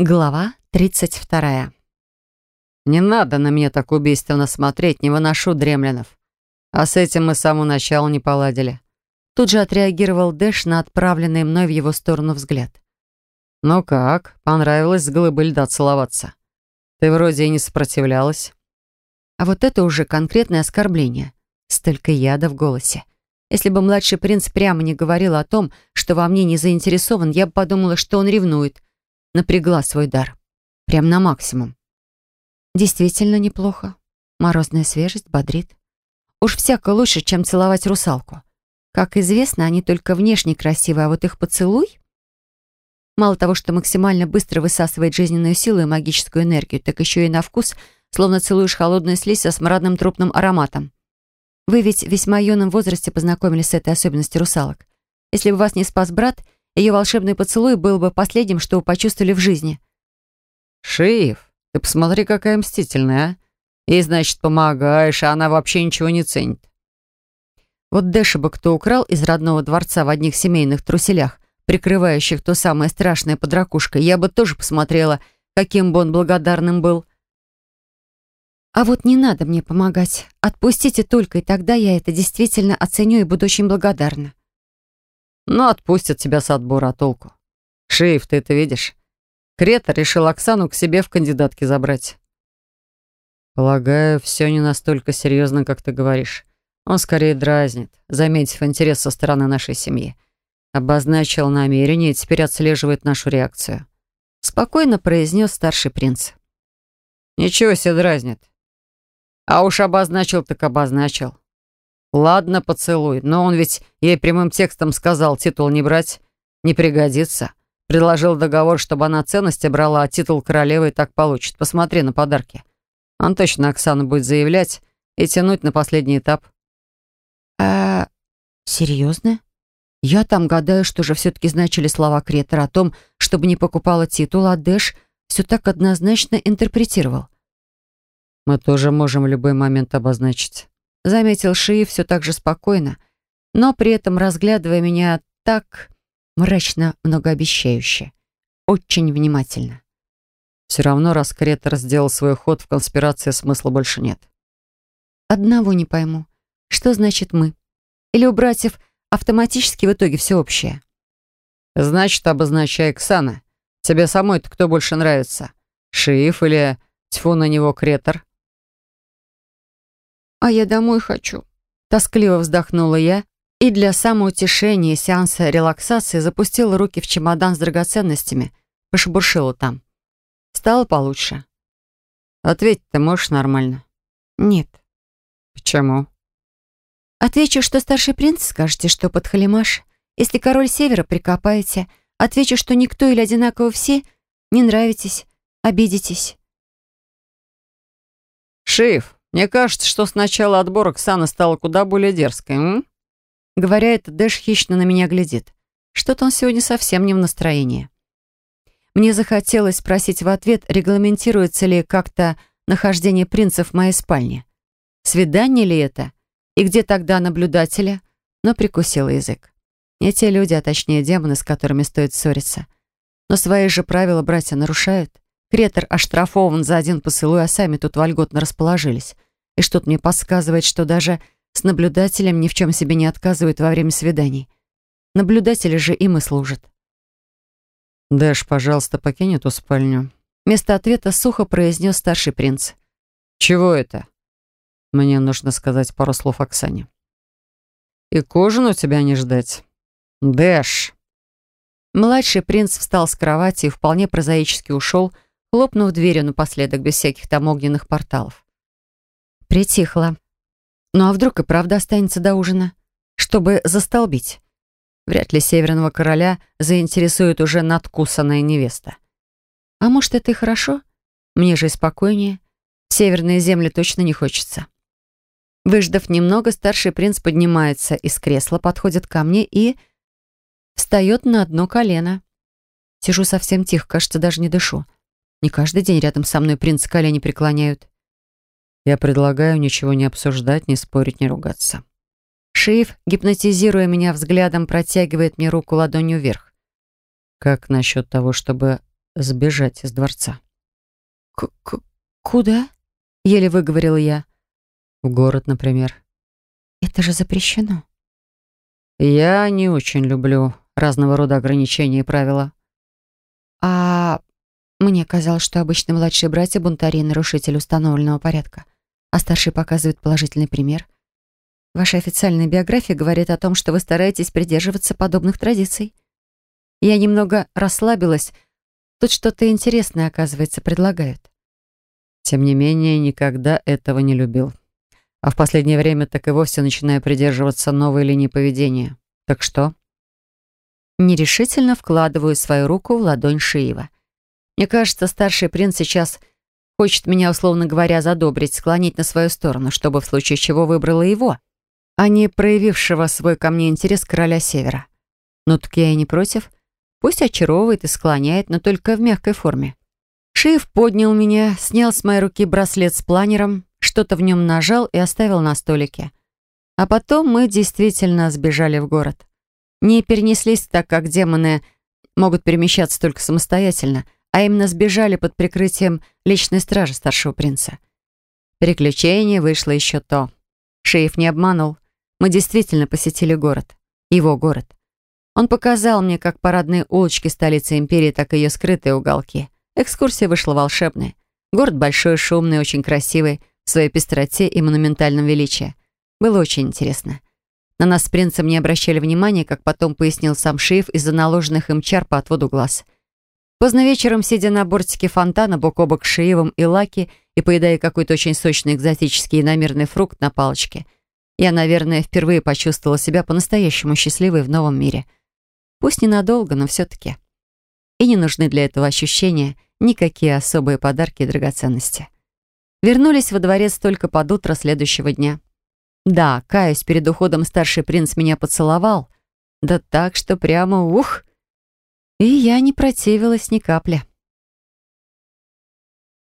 Глава 32. «Не надо на меня так убийственно смотреть, не выношу дремлянов. А с этим мы с самого начала не поладили». Тут же отреагировал Дэш на отправленный мной в его сторону взгляд. «Ну как, понравилось с глыбой льда целоваться? Ты вроде и не сопротивлялась». А вот это уже конкретное оскорбление. Столько яда в голосе. Если бы младший принц прямо не говорил о том, что во мне не заинтересован, я бы подумала, что он ревнует, напрягла свой дар. Прям на максимум. Действительно неплохо. Морозная свежесть бодрит. Уж всяко лучше, чем целовать русалку. Как известно, они только внешне красивы, а вот их поцелуй... Мало того, что максимально быстро высасывает жизненную силу и магическую энергию, так еще и на вкус, словно целуешь холодную слизь со смрадным трупным ароматом. Вы ведь в весьма юном возрасте познакомились с этой особенностью русалок. Если бы вас не спас брат, ее волшебный поцелуй был бы последним, что вы почувствовали в жизни. «Шиев, ты посмотри, какая мстительная, а? Ей, значит, помогаешь, а она вообще ничего не ценит». Вот Дэша бы кто украл из родного дворца в одних семейных труселях, прикрывающих то самое страшное под ракушкой, я бы тоже посмотрела, каким бы он благодарным был. А вот не надо мне помогать. Отпустите только, и тогда я это действительно оценю и буду очень благодарна. Ну, отпустят тебя с отбора, а толку? Шиев, ты это видишь? Крета решил Оксану к себе в кандидатки забрать. Полагаю, все не настолько серьезно, как ты говоришь. Он скорее дразнит, заметив интерес со стороны нашей семьи. Обозначил намерение и теперь отслеживает нашу реакцию. Спокойно произнес старший принц. Ничего себе дразнит. А уж обозначил так обозначил. Ладно, поцелуй, но он ведь ей прямым текстом сказал, титул не брать, не пригодится. Предложил договор, чтобы она ценности брала, а титул королевы и так получит. Посмотри на подарки. Он точно Оксана будет заявлять и тянуть на последний этап. А серьезно? Я там гадаю, что же все-таки значили слова Кретера о том, чтобы не покупала титул, а Дэш все так однозначно интерпретировал. Мы тоже можем в любой момент обозначить. Заметил Шиев все так же спокойно, но при этом разглядывая меня так мрачно многообещающе. Очень внимательно. Все равно, раз Кретор сделал свой ход, в конспирации смысла больше нет. Одного не пойму. Что значит «мы»? Или у братьев автоматически в итоге все общее? Значит, обозначай Ксана. Тебе самой-то кто больше нравится? Шиев или тьфу на него Кретор? «А я домой хочу», — тоскливо вздохнула я и для самоутешения сеанса релаксации запустила руки в чемодан с драгоценностями, пошебуршила там. Стало получше. «Ответь ты можешь нормально?» «Нет». «Почему?» «Отвечу, что старший принц, скажете, что под халимаш. Если король севера, прикопаете. Отвечу, что никто или одинаково все, не нравитесь, обидитесь». «Шиф, мне кажется, что с начала отбора Ксана стала куда более дерзкой, м? Говоря это, Дэш хищно на меня глядит. Что-то он сегодня совсем не в настроении. Мне захотелось спросить в ответ, регламентируется ли как-то нахождение принца в моей спальне. Свидание ли это? И где тогда наблюдатели? Но прикусила язык. Не те люди, а точнее демоны, с которыми стоит ссориться. Но свои же правила братья нарушают. Кретор оштрафован за один поцелуй, а сами тут вольготно расположились. И что-то мне подсказывает, что даже с наблюдателем ни в чем себе не отказывают во время свиданий. Наблюдатели же им и служат. «Дэш, пожалуйста, покинь эту спальню». Вместо ответа сухо произнес старший принц. «Чего это?» «Мне нужно сказать пару слов Оксане». «И к ужину тебя не ждать». «Дэш!» Младший принц встал с кровати и вполне прозаически ушел, хлопнув дверью напоследок без всяких там огненных порталов. Притихла. Ну а вдруг и правда останется до ужина? Чтобы застолбить. Вряд ли северного короля заинтересует уже надкусанная невеста. А может, это и хорошо? Мне же и спокойнее. Северные земли точно не хочется. Выждав немного, старший принц поднимается из кресла, подходит ко мне и... встает на одно колено. Сижу совсем тихо, кажется, даже не дышу. Не каждый день рядом со мной принц колени преклоняют. Я предлагаю ничего не обсуждать, не спорить, не ругаться. Шиев, гипнотизируя меня взглядом, протягивает мне руку ладонью вверх. Как насчет того, чтобы сбежать из дворца. К -к «Куда?» — еле выговорила я. «В город, например». «Это же запрещено». «Я не очень люблю разного рода ограничения и правила». «А мне казалось, что обычно младшие братья бунтари и нарушители установленного порядка, а старший показывает положительный пример. Ваша официальная биография говорит о том, что вы стараетесь придерживаться подобных традиций. Я немного расслабилась. Тут что-то интересное, оказывается, предлагают. Тем не менее, никогда этого не любил. А в последнее время так и вовсе начинаю придерживаться новой линии поведения. Так что? Нерешительно вкладываю свою руку в ладонь Шиева. Мне кажется, старший принц сейчас хочет меня, условно говоря, задобрить, склонить на свою сторону, чтобы в случае чего выбрала его а не проявившего свой ко мне интерес короля Севера. Ну так я и не против. Пусть очаровывает и склоняет, но только в мягкой форме. Шиев поднял меня, снял с моей руки браслет с планером, что-то в нем нажал и оставил на столике. А потом мы действительно сбежали в город. Не перенеслись так, как демоны могут перемещаться только самостоятельно, а именно сбежали под прикрытием личной стражи старшего принца. Приключение вышло еще то. Шеев не обманул. Мы действительно посетили город. Его город. Он показал мне как парадные улочки столицы империи, так и ее скрытые уголки. Экскурсия вышла волшебная. Город большой, шумный, очень красивый, в своей пестроте и монументальном величии. Было очень интересно. На нас с принцем не обращали внимания, как потом пояснил сам Шиев из-за наложенных им чар по отводу глаз. Поздно вечером, сидя на бортике фонтана бок о бок с Шиевом и Лаки и поедая какой-то очень сочный экзотический иномерный фрукт на палочке, я, наверное, впервые почувствовала себя по-настоящему счастливой в новом мире. Пусть ненадолго, но все-таки. И не нужны для этого ощущения никакие особые подарки и драгоценности. Вернулись во дворец только под утро следующего дня. Да, каюсь, перед уходом старший принц меня поцеловал. Да так, что прямо ух! И я не противилась ни капли.